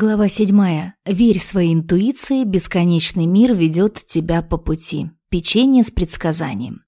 Глава седьмая. Верь своей интуиции, бесконечный мир ведет тебя по пути. Печенье с предсказанием.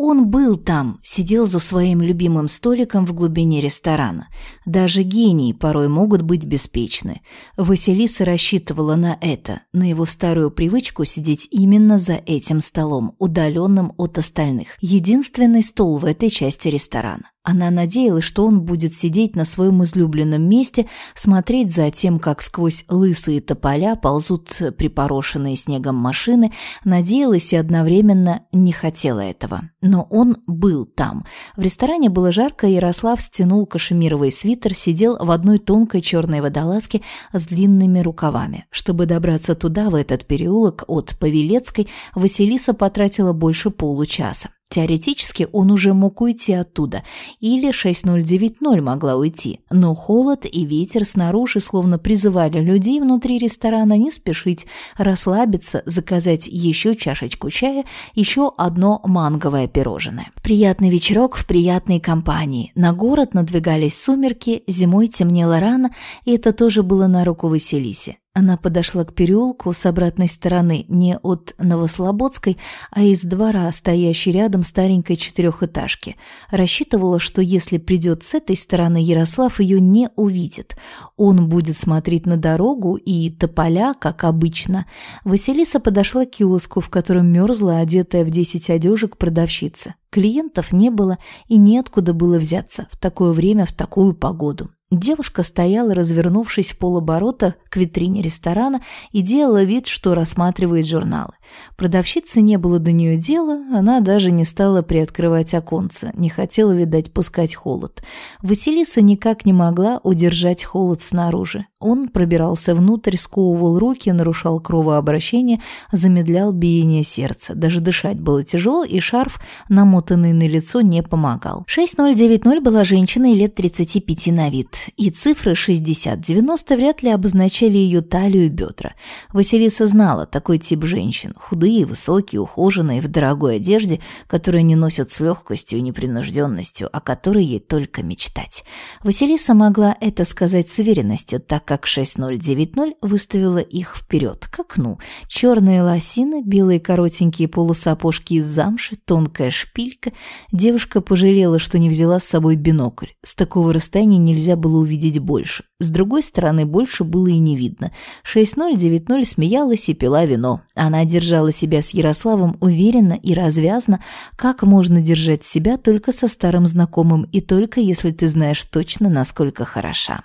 Он был там, сидел за своим любимым столиком в глубине ресторана. Даже гении порой могут быть беспечны. Василиса рассчитывала на это, на его старую привычку сидеть именно за этим столом, удаленным от остальных. Единственный стол в этой части ресторана. Она надеялась, что он будет сидеть на своем излюбленном месте, смотреть за тем, как сквозь лысые тополя ползут припорошенные снегом машины, надеялась и одновременно не хотела этого. Но он был там. В ресторане было жарко, и Ярослав стянул кашемировый свитер, сидел в одной тонкой черной водолазке с длинными рукавами. Чтобы добраться туда, в этот переулок от Павелецкой, Василиса потратила больше получаса. Теоретически он уже мог уйти оттуда, или 6090 могла уйти, но холод и ветер снаружи словно призывали людей внутри ресторана не спешить, расслабиться, заказать еще чашечку чая, еще одно манговое пирожное. Приятный вечерок в приятной компании. На город надвигались сумерки, зимой темнело рано, и это тоже было на руку Василисе. Она подошла к переулку с обратной стороны, не от Новослободской, а из двора, стоящей рядом старенькой четырехэтажки. Рассчитывала, что если придет с этой стороны, Ярослав ее не увидит. Он будет смотреть на дорогу и тополя, как обычно. Василиса подошла к киоску, в котором мерзла, одетая в десять одежек, продавщица. Клиентов не было и неоткуда было взяться в такое время, в такую погоду. Девушка стояла, развернувшись в полоборота к витрине ресторана и делала вид, что рассматривает журналы. Продавщице не было до нее дела, она даже не стала приоткрывать оконце, не хотела, видать, пускать холод. Василиса никак не могла удержать холод снаружи. Он пробирался внутрь, сковывал руки, нарушал кровообращение, замедлял биение сердца. Даже дышать было тяжело, и шарф, намотанный на лицо, не помогал. 6090 была женщиной лет 35 на вид, и цифры 60-90 вряд ли обозначали ее талию и бедра. Василиса знала такой тип женщин худые, высокие, ухоженные, в дорогой одежде, которую они носят с легкостью и непринужденностью, о которой ей только мечтать. Василиса могла это сказать с уверенностью, так как 6090 выставила их вперед, к окну. Черные лосины, белые коротенькие полусапожки из замши, тонкая шпилька. Девушка пожалела, что не взяла с собой бинокль. С такого расстояния нельзя было увидеть больше. С другой стороны, больше было и не видно. 6090 смеялась и пила вино. Она держала себя с Ярославом уверенно и развязно, как можно держать себя только со старым знакомым и только если ты знаешь точно, насколько хороша.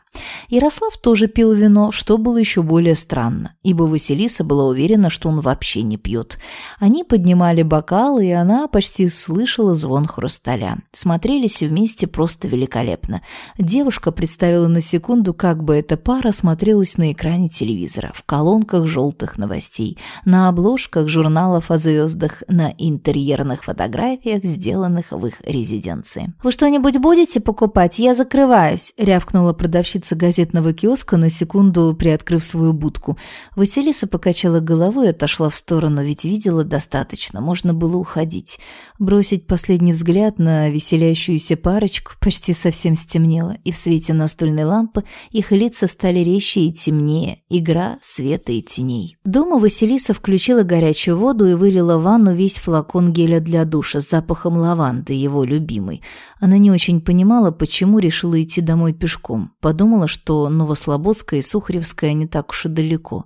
Ярослав тоже пил вино, что было еще более странно, ибо Василиса была уверена, что он вообще не пьет. Они поднимали бокалы, и она почти слышала звон хрусталя. Смотрелись вместе просто великолепно. Девушка представила на секунду, как бы эта пара смотрелась на экране телевизора, в колонках желтых новостей, на обложках журналов о звездах, на интерьерных фотографиях, сделанных в их резиденции. «Вы что-нибудь будете покупать? Я закрываюсь», — рявкнула продавщица газетного киоска, на секунду приоткрыв свою будку. Василиса покачала головой и отошла в сторону, ведь видела достаточно, можно было уходить. Бросить последний взгляд на веселящуюся парочку почти совсем стемнело, и в свете настольной лампы их лица стали резче и темнее, игра света и теней. Дома Василиса включила горячую воду и вылила в ванну весь флакон геля для душа с запахом лаванды, его любимой. Она не очень понимала, почему решила идти домой пешком. Подумала, думала, что Новослободская и Сухаревская не так уж и далеко.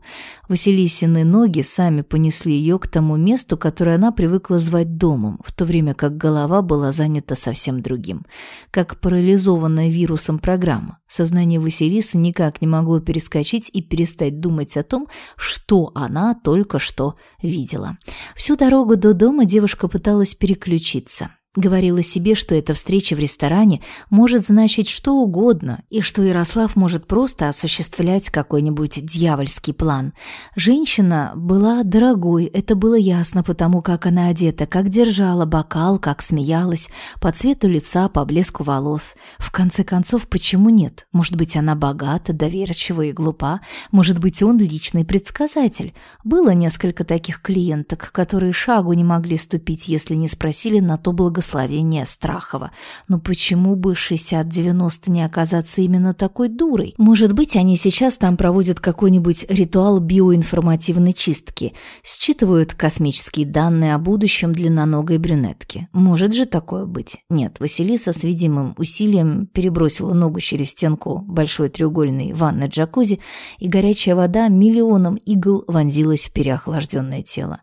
Василисины ноги сами понесли ее к тому месту, которое она привыкла звать домом, в то время как голова была занята совсем другим. Как парализованная вирусом программа. Сознание Василисы никак не могло перескочить и перестать думать о том, что она только что видела. Всю дорогу до дома девушка пыталась переключиться. Говорила себе, что эта встреча в ресторане может значить что угодно, и что Ярослав может просто осуществлять какой-нибудь дьявольский план. Женщина была дорогой, это было ясно потому, как она одета, как держала бокал, как смеялась, по цвету лица, по блеску волос. В конце концов, почему нет? Может быть, она богата, доверчива и глупа? Может быть, он личный предсказатель? Было несколько таких клиенток, которые шагу не могли ступить, если не спросили на то благословение благословения Страхова. Но почему бы 60-90 не оказаться именно такой дурой? Может быть, они сейчас там проводят какой-нибудь ритуал биоинформативной чистки, считывают космические данные о будущем длинноногой брюнетки. Может же такое быть? Нет, Василиса с видимым усилием перебросила ногу через стенку большой треугольной ванны джакузи, и горячая вода миллионом игл вонзилась в переохлажденное тело.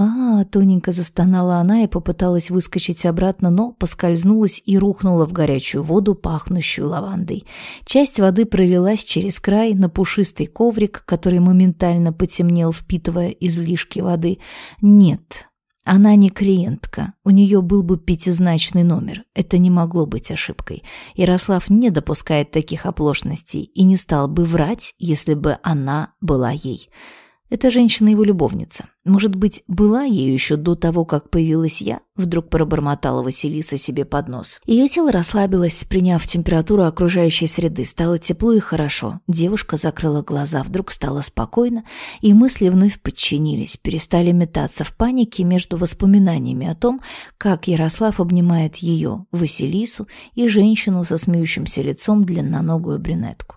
«А, тоненько застонала она и попыталась выскочить обратно, но поскользнулась и рухнула в горячую воду, пахнущую лавандой. Часть воды пролилась через край на пушистый коврик, который моментально потемнел, впитывая излишки воды. Нет, она не клиентка, у нее был бы пятизначный номер. Это не могло быть ошибкой. Ярослав не допускает таких оплошностей и не стал бы врать, если бы она была ей. Эта женщина его любовница. Может быть, была ею еще до того, как появилась я? Вдруг пробормотала Василиса себе под нос. Ее тело расслабилось, приняв температуру окружающей среды. Стало тепло и хорошо. Девушка закрыла глаза, вдруг стало спокойно, и мысли вновь подчинились, перестали метаться в панике между воспоминаниями о том, как Ярослав обнимает ее, Василису, и женщину со смеющимся лицом длинноногую брюнетку.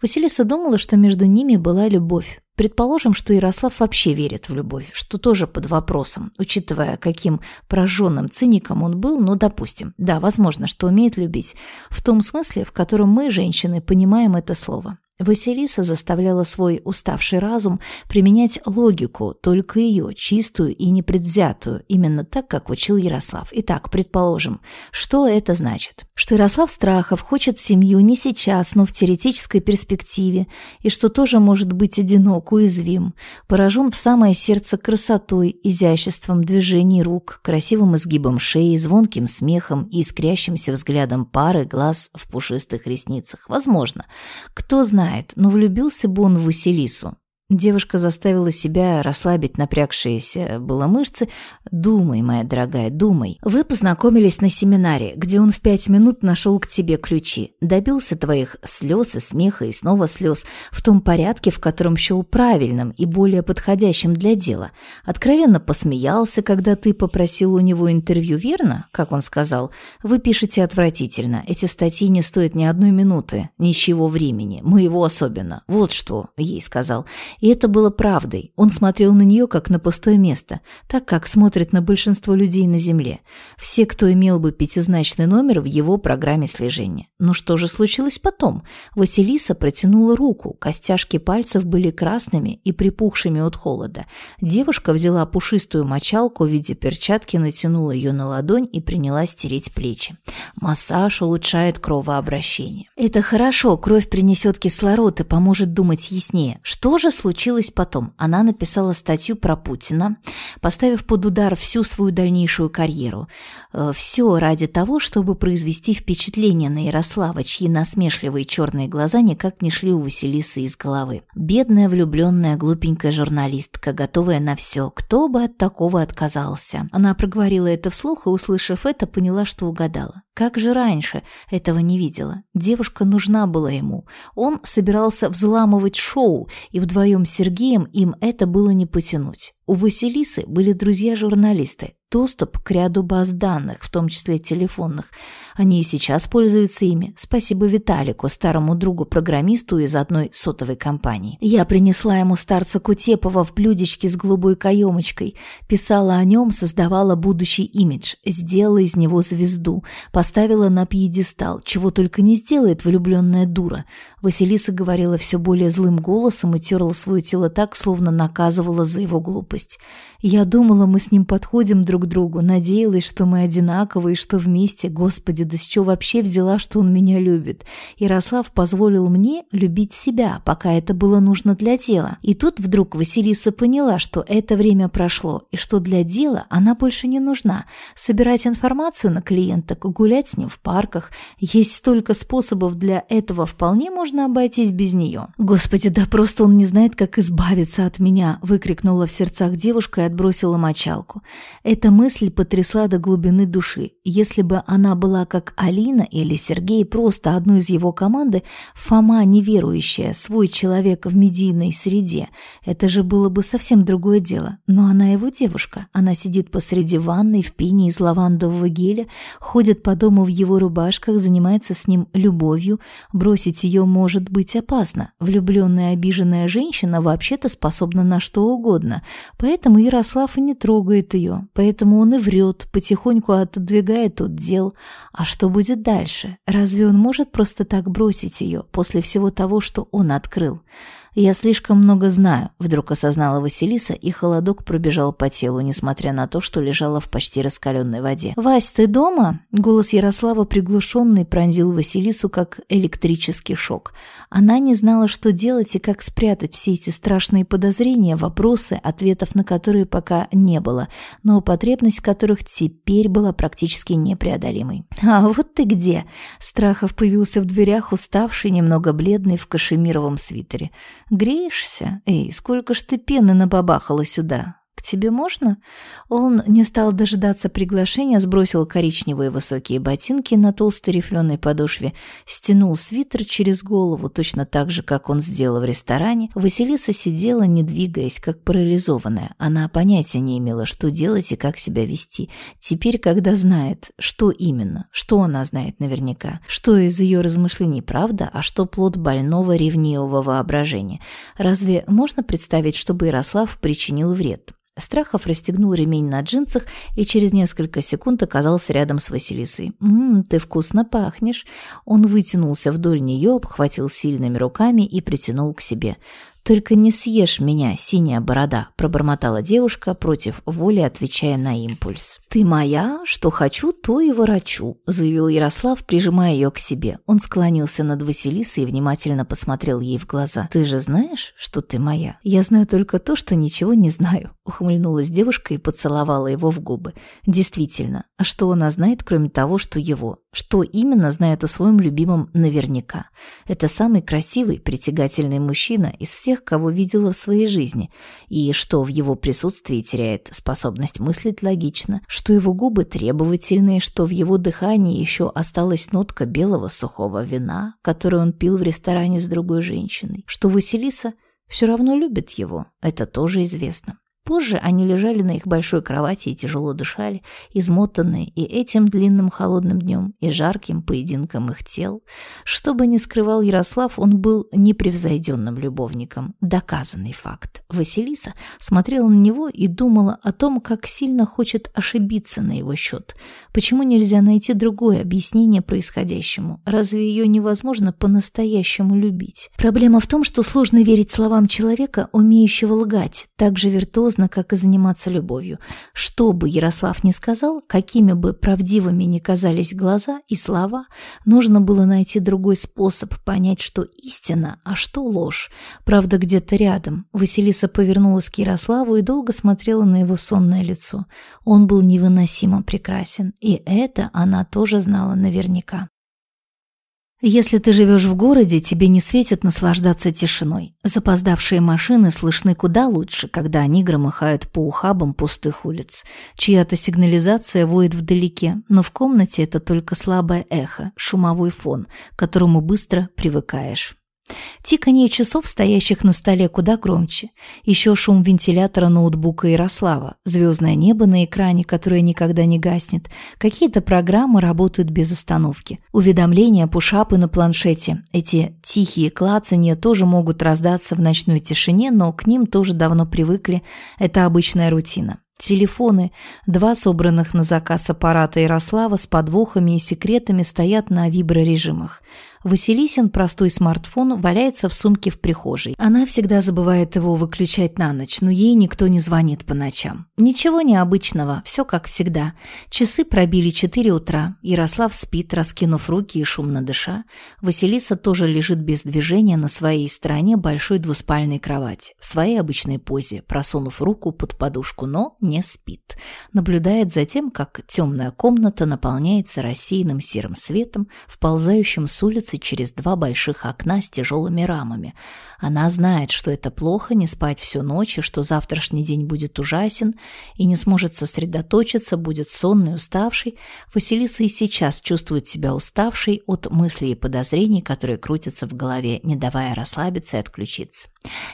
Василиса думала, что между ними была любовь, Предположим, что Ярослав вообще верит в любовь, что тоже под вопросом, учитывая, каким прожженным циником он был, но допустим, да, возможно, что умеет любить, в том смысле, в котором мы, женщины, понимаем это слово. Василиса заставляла свой уставший разум применять логику, только ее, чистую и непредвзятую, именно так, как учил Ярослав. Итак, предположим, что это значит? Что Ярослав Страхов хочет семью не сейчас, но в теоретической перспективе, и что тоже может быть одинок, уязвим, поражен в самое сердце красотой, изяществом движений рук, красивым изгибом шеи, звонким смехом и искрящимся взглядом пары глаз в пушистых ресницах. Возможно. Кто знает, знает, но влюбился бы он в Василису. Девушка заставила себя расслабить напрягшиеся было мышцы. «Думай, моя дорогая, думай. Вы познакомились на семинаре, где он в пять минут нашел к тебе ключи. Добился твоих слез и смеха и снова слез в том порядке, в котором счел правильным и более подходящим для дела. Откровенно посмеялся, когда ты попросил у него интервью, верно? Как он сказал. Вы пишете отвратительно. Эти статьи не стоят ни одной минуты, ничего времени. Моего особенно. Вот что ей сказал». И это было правдой. Он смотрел на нее как на пустое место, так как смотрит на большинство людей на Земле. Все, кто имел бы пятизначный номер в его программе слежения. Но что же случилось потом? Василиса протянула руку, костяшки пальцев были красными и припухшими от холода. Девушка взяла пушистую мочалку в виде перчатки, натянула ее на ладонь и принялась тереть плечи. Массаж улучшает кровообращение. Это хорошо, кровь принесет кислород и поможет думать яснее. Что же случилось? Случилось потом. Она написала статью про Путина, поставив под удар всю свою дальнейшую карьеру. Э, Все ради того, чтобы произвести впечатление на Ярослава, чьи насмешливые черные глаза никак не шли у Василисы из головы. Бедная, влюбленная, глупенькая журналистка, готовая на все. Кто бы от такого отказался? Она проговорила это вслух и, услышав это, поняла, что угадала. Как же раньше этого не видела? Девушка нужна была ему. Он собирался взламывать шоу, и вдвоем с Сергеем им это было не потянуть. У Василисы были друзья-журналисты, доступ к ряду баз данных, в том числе телефонных. Они и сейчас пользуются ими. Спасибо Виталику, старому другу-программисту из одной сотовой компании. Я принесла ему старца Кутепова в блюдечке с голубой каемочкой, писала о нем, создавала будущий имидж, сделала из него звезду, поставила на пьедестал, чего только не сделает влюбленная дура. Василиса говорила все более злым голосом и терла свое тело так, словно наказывала за его глупость. Я думала, мы с ним подходим друг к другу, надеялась, что мы одинаковые, что вместе. Господи, да с чего вообще взяла, что он меня любит? Ярослав позволил мне любить себя, пока это было нужно для дела. И тут вдруг Василиса поняла, что это время прошло, и что для дела она больше не нужна. Собирать информацию на клиенток, гулять с ним в парках. Есть столько способов для этого, вполне можно обойтись без нее. Господи, да просто он не знает, как избавиться от меня, выкрикнула в сердцах девушка и отбросила мочалку. Это Эта мысль потрясла до глубины души. Если бы она была как Алина или Сергей, просто одной из его команды, Фома неверующая, свой человек в медийной среде, это же было бы совсем другое дело. Но она его девушка. Она сидит посреди ванной в пене из лавандового геля, ходит по дому в его рубашках, занимается с ним любовью. Бросить ее может быть опасно. Влюбленная обиженная женщина вообще-то способна на что угодно. Поэтому Ярослав и не трогает ее. Поэтому он и врет, потихоньку отодвигает от дел. А что будет дальше? Разве он может просто так бросить ее после всего того, что он открыл? «Я слишком много знаю», — вдруг осознала Василиса, и холодок пробежал по телу, несмотря на то, что лежала в почти раскаленной воде. «Вась, ты дома?» Голос Ярослава, приглушенный, пронзил Василису, как электрический шок. Она не знала, что делать и как спрятать все эти страшные подозрения, вопросы, ответов на которые пока не было, но потребность которых теперь была практически непреодолимой. «А вот ты где?» Страхов появился в дверях, уставший, немного бледный, в кашемировом свитере. Греешься? Эй, сколько ж ты пены набабахала сюда? К тебе можно?» Он не стал дожидаться приглашения, сбросил коричневые высокие ботинки на толстой рифленой подошве, стянул свитер через голову, точно так же, как он сделал в ресторане. Василиса сидела, не двигаясь, как парализованная. Она понятия не имела, что делать и как себя вести. Теперь, когда знает, что именно, что она знает наверняка, что из ее размышлений правда, а что плод больного ревнивого воображения. Разве можно представить, чтобы Ярослав причинил вред? Страхов расстегнул ремень на джинсах и через несколько секунд оказался рядом с Василисой. «Ммм, ты вкусно пахнешь». Он вытянулся вдоль нее, обхватил сильными руками и притянул к себе. «Только не съешь меня, синяя борода», – пробормотала девушка, против воли отвечая на импульс. «Ты моя? Что хочу, то и ворочу», – заявил Ярослав, прижимая ее к себе. Он склонился над Василисой и внимательно посмотрел ей в глаза. «Ты же знаешь, что ты моя?» «Я знаю только то, что ничего не знаю», – ухмыльнулась девушка и поцеловала его в губы. «Действительно, а что она знает, кроме того, что его? Что именно знает о своем любимом наверняка? Это самый красивый, притягательный мужчина из всех кого видела в своей жизни, и что в его присутствии теряет способность мыслить логично, его губы требовательные, что в его дыхании еще осталась нотка белого сухого вина, которую он пил в ресторане с другой женщиной, что Василиса все равно любит его, это тоже известно. Позже они лежали на их большой кровати и тяжело дышали, измотанные и этим длинным холодным днем, и жарким поединком их тел. Что бы ни скрывал Ярослав, он был непревзойденным любовником. Доказанный факт. Василиса смотрела на него и думала о том, как сильно хочет ошибиться на его счет. Почему нельзя найти другое объяснение происходящему? Разве ее невозможно по-настоящему любить? Проблема в том, что сложно верить словам человека, умеющего лгать, так же виртуозно, серьезно, как и заниматься любовью. Что бы Ярослав ни сказал, какими бы правдивыми ни казались глаза и слова, нужно было найти другой способ понять, что истина, а что ложь. Правда, где-то рядом. Василиса повернулась к Ярославу и долго смотрела на его сонное лицо. Он был невыносимо прекрасен, и это она тоже знала наверняка. Если ты живешь в городе, тебе не светит наслаждаться тишиной. Запоздавшие машины слышны куда лучше, когда они громыхают по ухабам пустых улиц. Чья-то сигнализация воет вдалеке, но в комнате это только слабое эхо, шумовой фон, к которому быстро привыкаешь. Тиканье часов, стоящих на столе, куда громче. Еще шум вентилятора ноутбука Ярослава, звездное небо на экране, которое никогда не гаснет. Какие-то программы работают без остановки. Уведомления, пушапы на планшете. Эти тихие клацания тоже могут раздаться в ночной тишине, но к ним тоже давно привыкли. Это обычная рутина. Телефоны, два собранных на заказ аппарата Ярослава с подвохами и секретами стоят на виброрежимах. Василисин простой смартфон валяется в сумке в прихожей. Она всегда забывает его выключать на ночь, но ей никто не звонит по ночам. Ничего необычного, все как всегда. Часы пробили 4 утра. Ярослав спит, раскинув руки и шумно дыша. Василиса тоже лежит без движения на своей стороне большой двуспальной кровати, в своей обычной позе, просунув руку под подушку, но не спит. Наблюдает за тем, как темная комната наполняется рассеянным серым светом, вползающим с улицы Василисы через два больших окна с тяжелыми рамами. Она знает, что это плохо не спать всю ночь, и что завтрашний день будет ужасен, и не сможет сосредоточиться, будет сонный, уставший. Василиса и сейчас чувствует себя уставшей от мыслей и подозрений, которые крутятся в голове, не давая расслабиться и отключиться.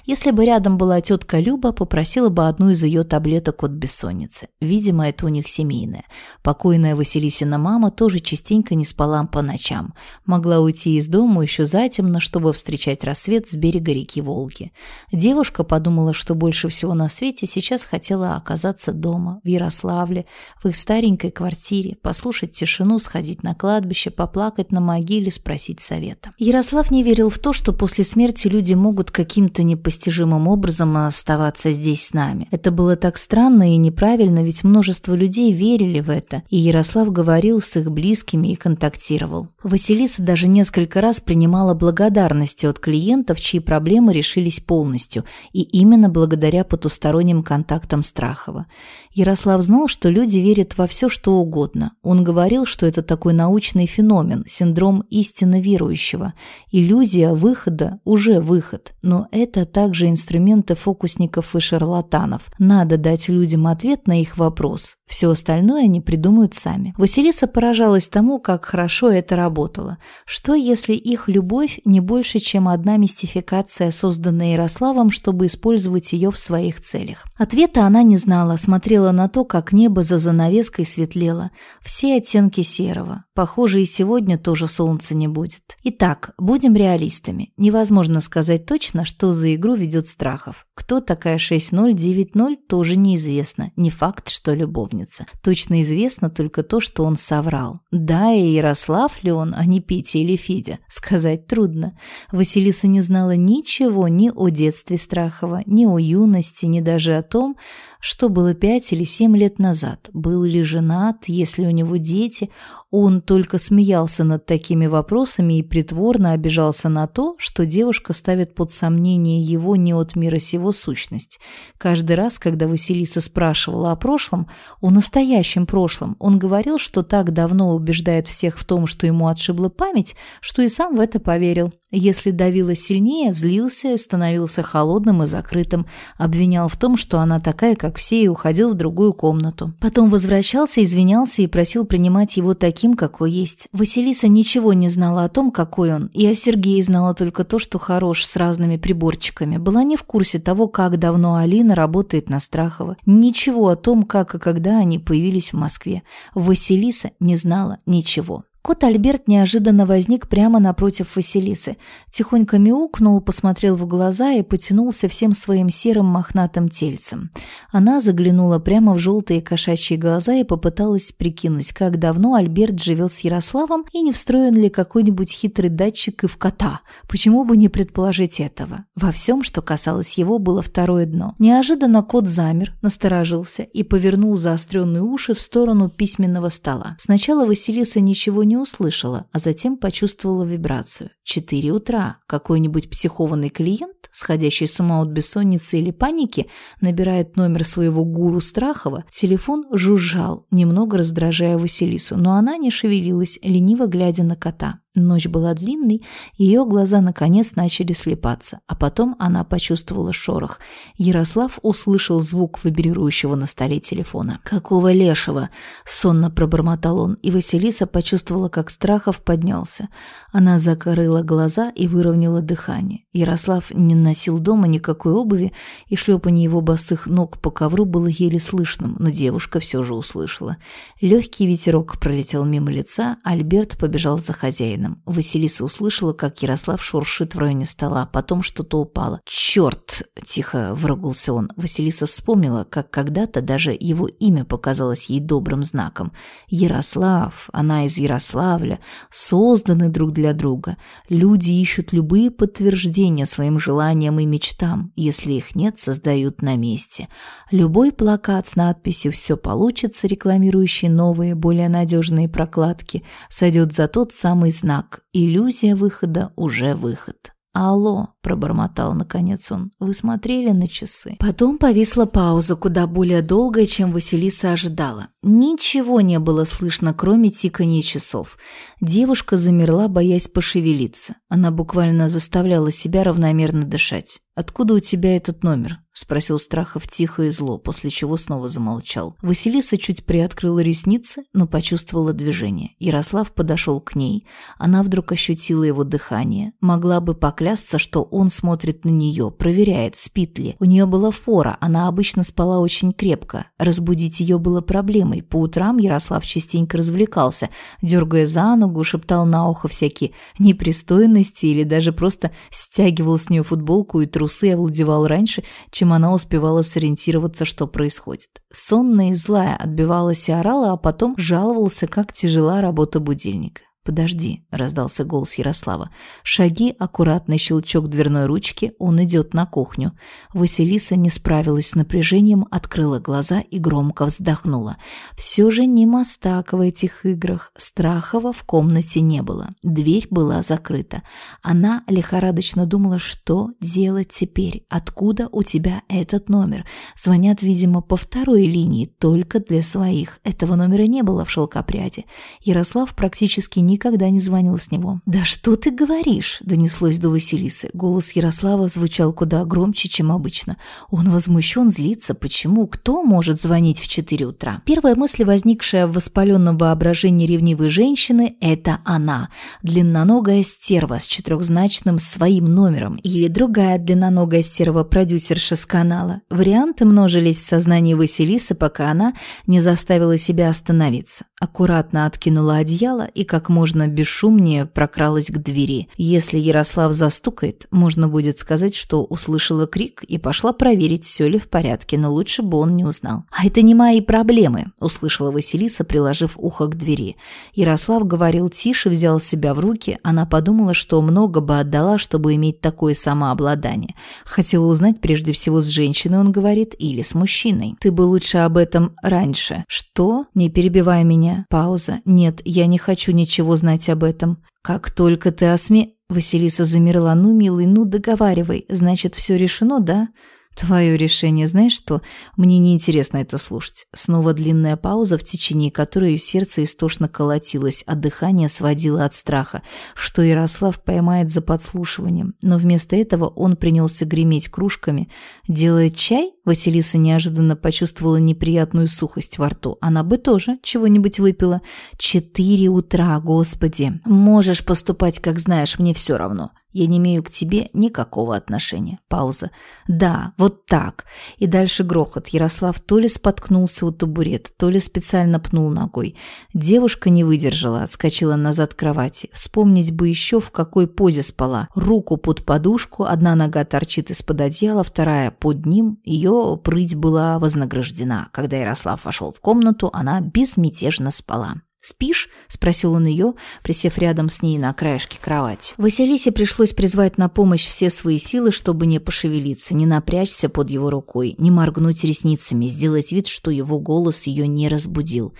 Если бы рядом была тетка Люба, попросила бы одну из ее таблеток от бессонницы. Видимо, это у них семейное. Покойная Василисина мама тоже частенько не спала по ночам. Могла уйти из дома еще затемно, чтобы встречать рассвет с берега реки Волги. Девушка подумала, что больше всего на свете сейчас хотела оказаться дома, в Ярославле, в их старенькой квартире, послушать тишину, сходить на кладбище, поплакать на могиле, спросить совета. Ярослав не верил в то, что после смерти люди могут каким-то непостижимым образом оставаться здесь с нами. Это было так странно и неправильно, ведь множество людей верили в это, и Ярослав говорил с их близкими и контактировал. Василиса даже несколько раз принимала благодарности от клиентов, чьи проблемы решились полностью, и именно благодаря потусторонним контактам Страхова. Ярослав знал, что люди верят во все, что угодно. Он говорил, что это такой научный феномен, синдром истинно верующего. Иллюзия выхода уже выход, но это также инструменты фокусников и шарлатанов. Надо дать людям ответ на их вопрос. Все остальное они придумают сами. Василиса поражалась тому, как хорошо это работало. Что, если их любовь не больше, чем одна мистификация, созданная Ярославом, чтобы использовать ее в своих целях? Ответа она не знала, смотрела на то, как небо за занавеской светлело. Все оттенки серого. Похоже, и сегодня тоже солнца не будет. Итак, будем реалистами. Невозможно сказать точно, что за игру ведет Страхов. Кто такая 6090, тоже неизвестно. Не факт, что любовница. Точно известно только то, что он соврал. Да, и Ярослав ли он, а не Петя или Федя? Сказать трудно. Василиса не знала ничего ни о детстве Страхова, ни о юности, ни даже о том, что было пять или семь лет назад, был ли женат, если у него дети. Он только смеялся над такими вопросами и притворно обижался на то, что девушка ставит под сомнение его не от мира сего сущность. Каждый раз, когда Василиса спрашивала о прошлом, о настоящем прошлом, он говорил, что так давно убеждает всех в том, что ему отшибла память, что и сам в это поверил. Если давило сильнее, злился, становился холодным и закрытым, обвинял в том, что она такая, как все, и уходил в другую комнату. Потом возвращался, извинялся и просил принимать его таким, какой есть. Василиса ничего не знала о том, какой он, и о Сергее знала только то, что хорош с разными приборчиками. Была не в курсе того, как давно Алина работает на Страхова. Ничего о том, как и когда они появились в Москве. Василиса не знала ничего. Кот Альберт неожиданно возник прямо напротив Василисы. Тихонько мяукнул, посмотрел в глаза и потянулся всем своим серым мохнатым тельцем. Она заглянула прямо в желтые кошачьи глаза и попыталась прикинуть, как давно Альберт живет с Ярославом и не встроен ли какой-нибудь хитрый датчик и в кота. Почему бы не предположить этого? Во всем, что касалось его, было второе дно. Неожиданно кот замер, насторожился и повернул заостренные уши в сторону письменного стола. Сначала Василиса ничего не не услышала, а затем почувствовала вибрацию. Четыре утра. Какой-нибудь психованный клиент, сходящий с ума от бессонницы или паники, набирает номер своего гуру Страхова. Телефон жужжал, немного раздражая Василису, но она не шевелилась, лениво глядя на кота. Ночь была длинной, ее глаза наконец начали слепаться, а потом она почувствовала шорох. Ярослав услышал звук вибрирующего на столе телефона. «Какого лешего?» – сонно пробормотал он, и Василиса почувствовала, как Страхов поднялся. Она закрыла глаза и выровняла дыхание. Ярослав не носил дома никакой обуви, и шлепание его босых ног по ковру было еле слышным, но девушка все же услышала. Легкий ветерок пролетел мимо лица, Альберт побежал за хозяином хозяином. Василиса услышала, как Ярослав шуршит в районе стола, потом что-то упало. «Черт!» – тихо выругался он. Василиса вспомнила, как когда-то даже его имя показалось ей добрым знаком. Ярослав, она из Ярославля, созданы друг для друга. Люди ищут любые подтверждения своим желаниям и мечтам. Если их нет, создают на месте. Любой плакат с надписью «Все получится», рекламирующий новые, более надежные прокладки, сойдет за тот самый знак знак. Иллюзия выхода уже выход. «Алло», – пробормотал наконец он, – «вы смотрели на часы?» Потом повисла пауза, куда более долгая, чем Василиса ожидала. Ничего не было слышно, кроме тикания часов. Девушка замерла, боясь пошевелиться. Она буквально заставляла себя равномерно дышать. «Откуда у тебя этот номер?» – спросил Страхов тихо и зло, после чего снова замолчал. Василиса чуть приоткрыла ресницы, но почувствовала движение. Ярослав подошел к ней. Она вдруг ощутила его дыхание. Могла бы поклясться, что он смотрит на нее, проверяет, спит ли. У нее была фора, она обычно спала очень крепко. Разбудить ее было проблемой. По утрам Ярослав частенько развлекался, дергая за ногу, шептал на ухо всякие непристойности или даже просто стягивал с нее футболку и трусы овладевал раньше, чем она успевала сориентироваться, что происходит. Сонная и злая отбивалась и орала, а потом жаловался, как тяжела работа будильника. «Подожди», – раздался голос Ярослава. Шаги, аккуратный щелчок дверной ручки, он идет на кухню. Василиса не справилась с напряжением, открыла глаза и громко вздохнула. Все же не Мастак в этих играх. Страхова в комнате не было. Дверь была закрыта. Она лихорадочно думала, что делать теперь, откуда у тебя этот номер. Звонят, видимо, по второй линии, только для своих. Этого номера не было в шелкопряде. Ярослав практически не никогда не звонил с него. «Да что ты говоришь?» – донеслось до Василисы. Голос Ярослава звучал куда громче, чем обычно. Он возмущен, злится. Почему? Кто может звонить в 4 утра? Первая мысль, возникшая в воспаленном воображении ревнивой женщины – это она. Длинноногая стерва с четырехзначным своим номером. Или другая длинноногая стерва, продюсерша с канала. Варианты множились в сознании Василисы, пока она не заставила себя остановиться. Аккуратно откинула одеяло и как можно можно бесшумнее прокралась к двери. Если Ярослав застукает, можно будет сказать, что услышала крик и пошла проверить, все ли в порядке, но лучше бы он не узнал. «А это не мои проблемы», – услышала Василиса, приложив ухо к двери. Ярослав говорил тише, взял себя в руки. Она подумала, что много бы отдала, чтобы иметь такое самообладание. Хотела узнать прежде всего с женщиной, он говорит, или с мужчиной. «Ты бы лучше об этом раньше». «Что?» «Не перебивай меня». Пауза. «Нет, я не хочу ничего знать об этом. Как только ты осме...» Василиса замерла. «Ну, милый, ну, договаривай. Значит, все решено, да?» Твое решение, знаешь что? Мне неинтересно это слушать. Снова длинная пауза, в течение которой сердце истошно колотилось, а дыхание сводило от страха, что Ярослав поймает за подслушиванием. Но вместо этого он принялся греметь кружками. Делая чай, Василиса неожиданно почувствовала неприятную сухость во рту. Она бы тоже чего-нибудь выпила. Четыре утра, господи. Можешь поступать, как знаешь, мне все равно. Я не имею к тебе никакого отношения. Пауза. Да, вот так. И дальше грохот. Ярослав то ли споткнулся у табурет, то ли специально пнул ногой. Девушка не выдержала, отскочила назад к кровати. Вспомнить бы еще, в какой позе спала. Руку под подушку, одна нога торчит из-под одеяла, вторая под ним. Ее прыть была вознаграждена. Когда Ярослав вошел в комнату, она безмятежно спала. «Спишь?» – спросил он ее, присев рядом с ней на краешке кровати. Василисе пришлось призвать на помощь все свои силы, чтобы не пошевелиться, не напрячься под его рукой, не моргнуть ресницами, сделать вид, что его голос ее не разбудил.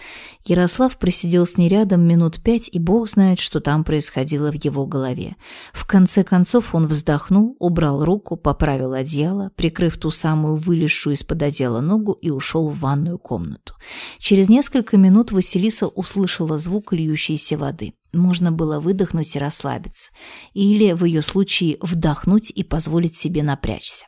Ярослав просидел с ней рядом минут пять, и бог знает, что там происходило в его голове. В конце концов он вздохнул, убрал руку, поправил одеяло, прикрыв ту самую вылезшую из-под одеяла ногу и ушел в ванную комнату. Через несколько минут Василиса услышала услышала звук льющейся воды. Можно было выдохнуть и расслабиться. Или, в ее случае, вдохнуть и позволить себе напрячься.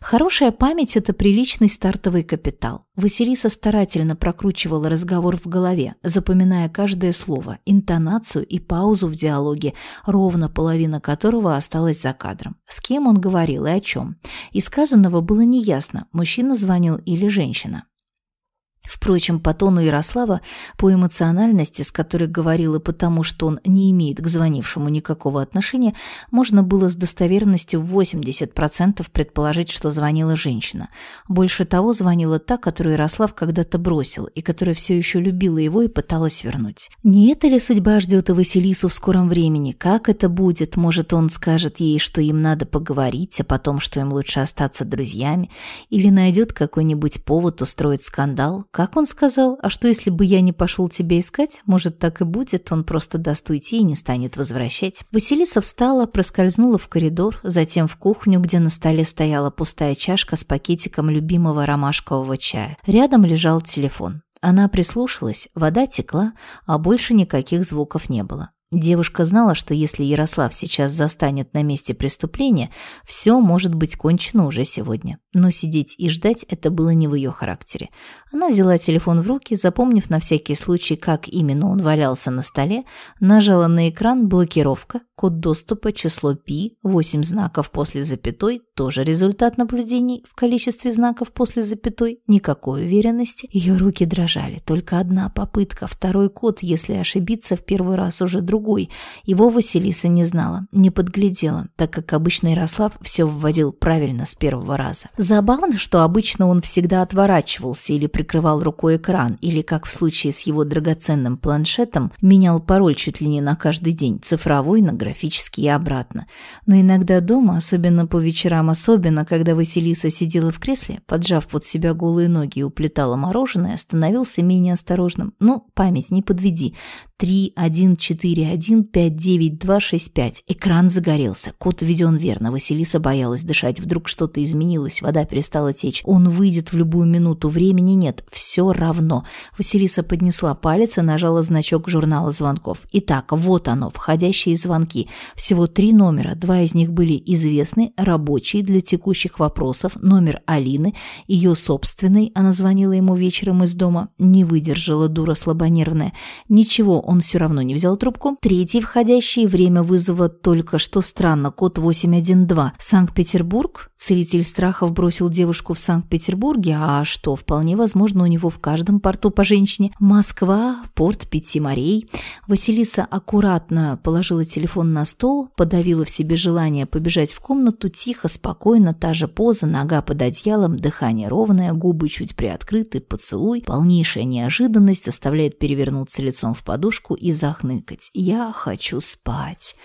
Хорошая память – это приличный стартовый капитал. Василиса старательно прокручивала разговор в голове, запоминая каждое слово, интонацию и паузу в диалоге, ровно половина которого осталась за кадром. С кем он говорил и о чем. И сказанного было неясно, мужчина звонил или женщина. Впрочем, по тону Ярослава, по эмоциональности, с которой говорил и потому, что он не имеет к звонившему никакого отношения, можно было с достоверностью в 80% предположить, что звонила женщина. Больше того, звонила та, которую Ярослав когда-то бросил и которая все еще любила его и пыталась вернуть. Не это ли судьба ждет и Василису в скором времени? Как это будет? Может, он скажет ей, что им надо поговорить, а потом, что им лучше остаться друзьями? Или найдет какой-нибудь повод устроить скандал? Как он сказал? А что, если бы я не пошел тебя искать? Может, так и будет, он просто даст уйти и не станет возвращать. Василиса встала, проскользнула в коридор, затем в кухню, где на столе стояла пустая чашка с пакетиком любимого ромашкового чая. Рядом лежал телефон. Она прислушалась, вода текла, а больше никаких звуков не было. Девушка знала, что если Ярослав сейчас застанет на месте преступления, все может быть кончено уже сегодня. Но сидеть и ждать это было не в ее характере. Она взяла телефон в руки, запомнив на всякий случай, как именно он валялся на столе, нажала на экран «Блокировка», код доступа, число пи, 8 знаков после запятой, тоже результат наблюдений в количестве знаков после запятой, никакой уверенности. Ее руки дрожали, только одна попытка, второй код, если ошибиться в первый раз уже другой. Его Василиса не знала, не подглядела, так как обычно Ярослав все вводил правильно с первого раза. Забавно, что обычно он всегда отворачивался или прикрывал рукой экран, или, как в случае с его драгоценным планшетом, менял пароль чуть ли не на каждый день, цифровой на графический и обратно. Но иногда дома, особенно по вечерам, особенно, когда Василиса сидела в кресле, поджав под себя голые ноги и уплетала мороженое, становился менее осторожным. Ну, память не подведи. 3, 1, 4, 1, 5, 9, 2, 6, 5. Экран загорелся. Код введен верно. Василиса боялась дышать. Вдруг что-то изменилось. Вода перестала течь. Он выйдет в любую минуту. Времени нет. Все равно. Василиса поднесла палец и нажала значок журнала звонков. Итак, вот оно. Входящие звонки. Всего три номера. Два из них были известны, рабочие для текущих вопросов. Номер Алины, ее собственный. Она звонила ему вечером из дома. Не выдержала дура слабонервная. Ничего он все равно не взял трубку. Третий входящий, время вызова только что странно, код 812. Санкт-Петербург? Целитель страхов бросил девушку в Санкт-Петербурге, а что, вполне возможно, у него в каждом порту по женщине. Москва, порт Пяти морей. Василиса аккуратно положила телефон на стол, подавила в себе желание побежать в комнату, тихо, спокойно, та же поза, нога под одеялом, дыхание ровное, губы чуть приоткрыты, поцелуй. Полнейшая неожиданность заставляет перевернуться лицом в подушку и захныкать. «Я хочу спать».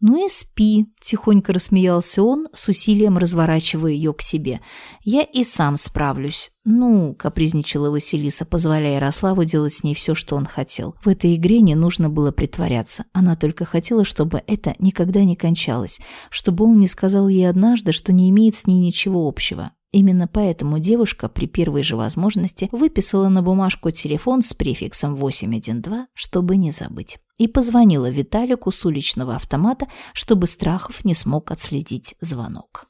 «Ну и спи», – тихонько рассмеялся он, с усилием разворачивая ее к себе. «Я и сам справлюсь». «Ну», – капризничала Василиса, позволяя Ярославу делать с ней все, что он хотел. В этой игре не нужно было притворяться. Она только хотела, чтобы это никогда не кончалось, чтобы он не сказал ей однажды, что не имеет с ней ничего общего. Именно поэтому девушка при первой же возможности выписала на бумажку телефон с префиксом 812, чтобы не забыть, и позвонила Виталику с уличного автомата, чтобы Страхов не смог отследить звонок.